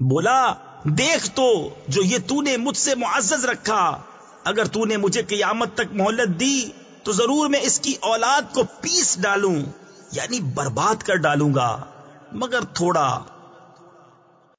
بولا، دیکھ تو جو یہ تو نے مجھ سے معزز رکھا۔ اگر تو نے مجھے قیامت تک مہلت دی، تو ضرور میں اس کی اولاد کو پیس ڈالوں یعنی برباد کر ڈالوں گا۔ مگر تھوڑا